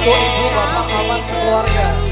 untuk ibu bapak paman sekeluarga.